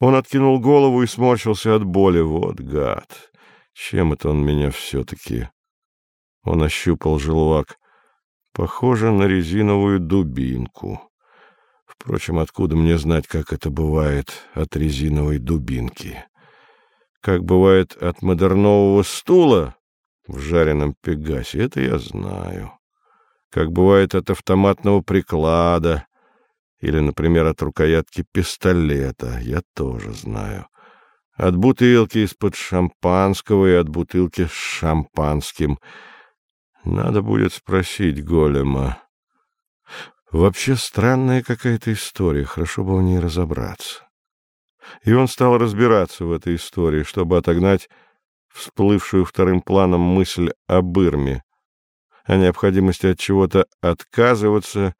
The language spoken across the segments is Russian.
Он откинул голову и сморщился от боли. Вот гад! Чем это он меня все-таки... Он ощупал желвак. Похоже на резиновую дубинку. Впрочем, откуда мне знать, как это бывает от резиновой дубинки? Как бывает от модернового стула в жареном пегасе, это я знаю. Как бывает от автоматного приклада или, например, от рукоятки пистолета, я тоже знаю. От бутылки из-под шампанского и от бутылки с шампанским. Надо будет спросить голема. Вообще странная какая-то история, хорошо бы в ней разобраться. И он стал разбираться в этой истории, чтобы отогнать всплывшую вторым планом мысль об Ирме, о необходимости от чего-то отказываться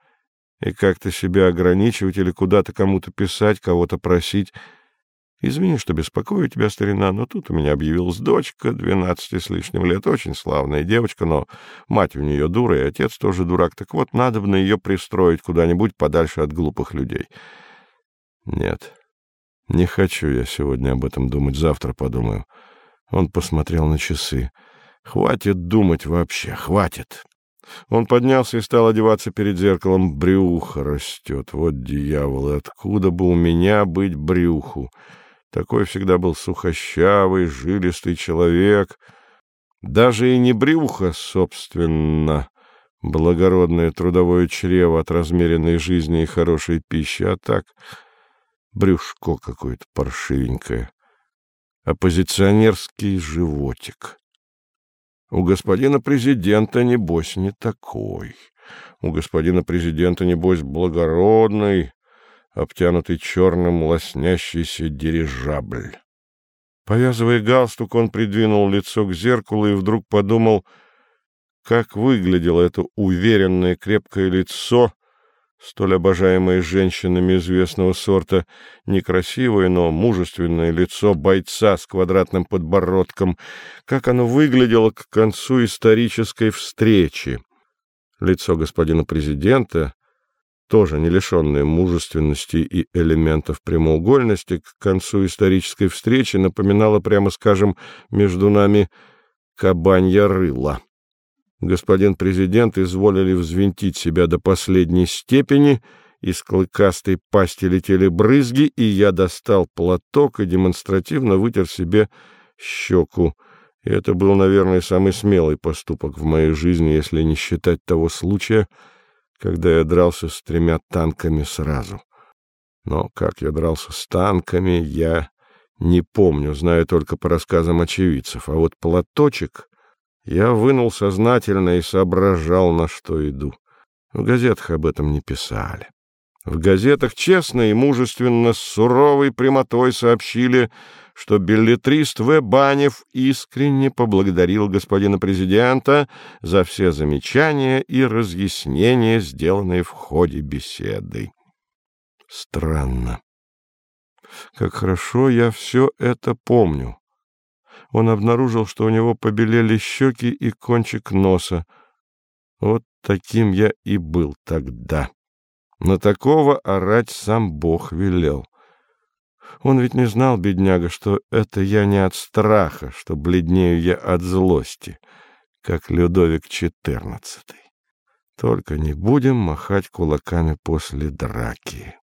и как-то себя ограничивать или куда-то кому-то писать, кого-то просить — Извини, что беспокою тебя, старина, но тут у меня объявилась дочка, двенадцати с лишним лет, очень славная девочка, но мать у нее дура, и отец тоже дурак. Так вот, надо бы на ее пристроить куда-нибудь подальше от глупых людей. Нет, не хочу я сегодня об этом думать, завтра подумаю. Он посмотрел на часы. Хватит думать вообще, хватит. Он поднялся и стал одеваться перед зеркалом. Брюхо растет. Вот дьявол, откуда бы у меня быть брюху? Такой всегда был сухощавый, жилистый человек. Даже и не брюхо, собственно, благородное трудовое чрево от размеренной жизни и хорошей пищи, а так брюшко какое-то паршивенькое, оппозиционерский животик. У господина президента, небось, не такой. У господина президента, небось, благородный, обтянутый черным лоснящийся дирижабль. Повязывая галстук, он придвинул лицо к зеркалу и вдруг подумал, как выглядело это уверенное крепкое лицо, столь обожаемое женщинами известного сорта, некрасивое, но мужественное лицо бойца с квадратным подбородком, как оно выглядело к концу исторической встречи. Лицо господина президента тоже не лишенная мужественности и элементов прямоугольности, к концу исторической встречи напоминала, прямо скажем, между нами кабанья рыла. Господин президент изволили взвинтить себя до последней степени, из клыкастой пасти летели брызги, и я достал платок и демонстративно вытер себе щеку. И это был, наверное, самый смелый поступок в моей жизни, если не считать того случая, когда я дрался с тремя танками сразу. Но как я дрался с танками, я не помню, знаю только по рассказам очевидцев. А вот платочек я вынул сознательно и соображал, на что иду. В газетах об этом не писали. В газетах честно и мужественно, с суровой прямотой сообщили, что билетрист В. Банев искренне поблагодарил господина президента за все замечания и разъяснения, сделанные в ходе беседы. Странно. Как хорошо я все это помню. Он обнаружил, что у него побелели щеки и кончик носа. Вот таким я и был тогда. На такого орать сам Бог велел. Он ведь не знал, бедняга, что это я не от страха, что бледнею я от злости, как Людовик XIV. Только не будем махать кулаками после драки.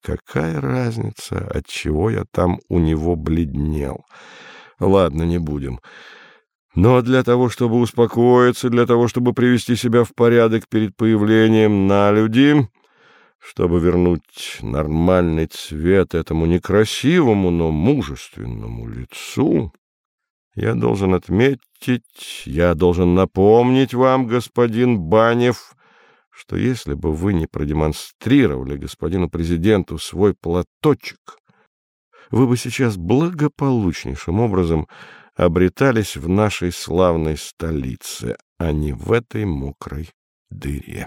Какая разница, от чего я там у него бледнел? Ладно, не будем. Но для того, чтобы успокоиться, для того, чтобы привести себя в порядок перед появлением на люди, чтобы вернуть нормальный цвет этому некрасивому, но мужественному лицу, я должен отметить, я должен напомнить вам, господин Банев, что если бы вы не продемонстрировали господину президенту свой платочек, вы бы сейчас благополучнейшим образом обретались в нашей славной столице, а не в этой мокрой дыре.